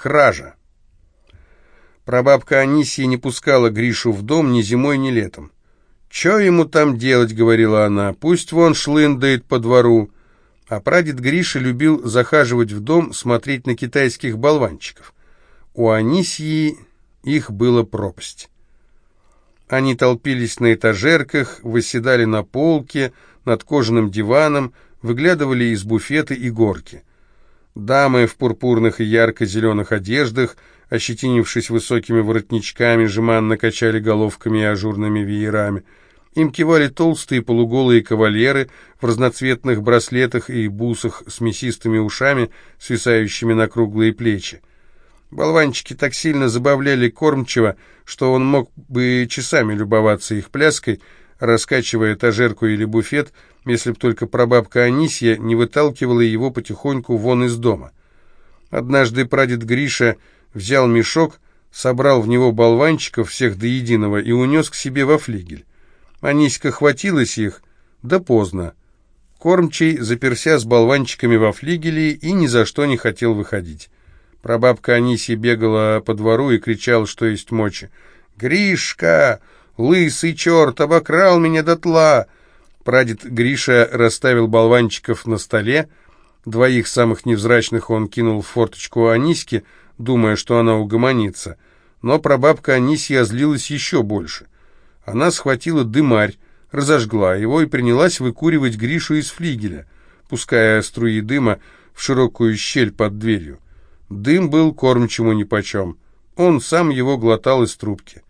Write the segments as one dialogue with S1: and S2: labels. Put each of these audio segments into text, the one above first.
S1: Кража. Прабабка Анисия не пускала Гришу в дом ни зимой, ни летом. «Че ему там делать?» — говорила она. «Пусть вон шлындает по двору». А прадед Гриша любил захаживать в дом, смотреть на китайских болванчиков. У Анисии их было пропасть. Они толпились на этажерках, выседали на полке, над кожаным диваном, выглядывали из буфета и горки. Дамы в пурпурных и ярко-зеленых одеждах, ощетинившись высокими воротничками, жеманно качали головками и ажурными веерами. Им кивали толстые полуголые кавалеры в разноцветных браслетах и бусах с мясистыми ушами, свисающими на круглые плечи. Болванчики так сильно забавляли кормчего, что он мог бы часами любоваться их пляской, раскачивая этажерку или буфет, если б только прабабка Анисья не выталкивала его потихоньку вон из дома. Однажды прадед Гриша взял мешок, собрал в него болванчиков всех до единого и унес к себе во флигель. Аниська хватилась их, да поздно. Кормчий заперся с болванчиками во флигеле и ни за что не хотел выходить. Прабабка Анисия бегала по двору и кричала, что есть мочи. «Гришка! Лысый черт! Обокрал меня дотла!» Прадед Гриша расставил болванчиков на столе. Двоих самых невзрачных он кинул в форточку Аниськи, думая, что она угомонится. Но прабабка Анисия злилась еще больше. Она схватила дымарь, разожгла его и принялась выкуривать Гришу из флигеля, пуская струи дыма в широкую щель под дверью. Дым был кормчему нипочем. Он сам его глотал из трубки.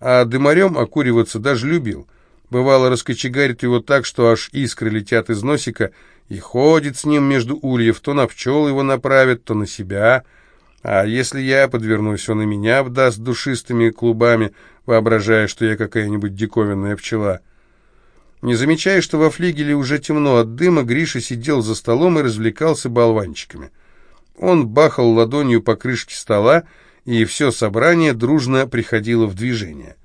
S1: А дымарем окуриваться даже любил. Бывало, раскочегарит его так, что аж искры летят из носика, и ходит с ним между ульев, то на пчел его направит, то на себя. А если я подвернусь, он и меня вдаст душистыми клубами, воображая, что я какая-нибудь диковинная пчела. Не замечая, что во флигеле уже темно от дыма, Гриша сидел за столом и развлекался болванчиками. Он бахал ладонью по крышке стола, и все собрание дружно приходило в движение.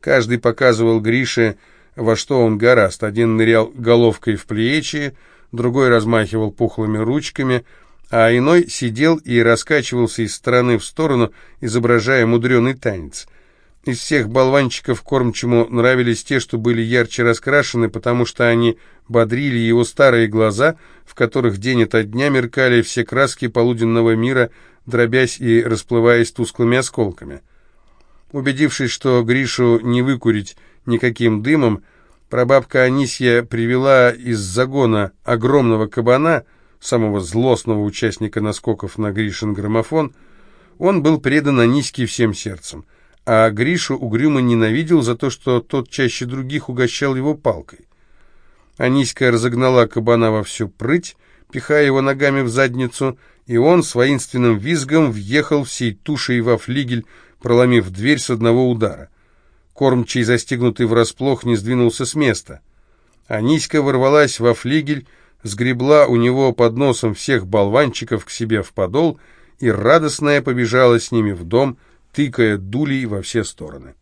S1: Каждый показывал Грише, во что он гораст. Один нырял головкой в плечи, другой размахивал пухлыми ручками, а иной сидел и раскачивался из стороны в сторону, изображая мудреный танец — из всех болванчиков кормчему нравились те, что были ярче раскрашены, потому что они бодрили его старые глаза, в которых день ото дня меркали все краски полуденного мира, дробясь и расплываясь тусклыми осколками. Убедившись, что Гришу не выкурить никаким дымом, прабабка Анисья привела из загона огромного кабана, самого злостного участника наскоков на Гришин граммофон. Он был предан Аниське всем сердцем — а Гришу угрюмо ненавидел за то, что тот чаще других угощал его палкой. Аниська разогнала кабана во всю прыть, пихая его ногами в задницу, и он с воинственным визгом въехал всей тушей во флигель, проломив дверь с одного удара. Кормчий, застегнутый врасплох, не сдвинулся с места. Аниська ворвалась во флигель, сгребла у него под носом всех болванчиков к себе в подол и радостная побежала с ними в дом, тыкая дулей во все стороны.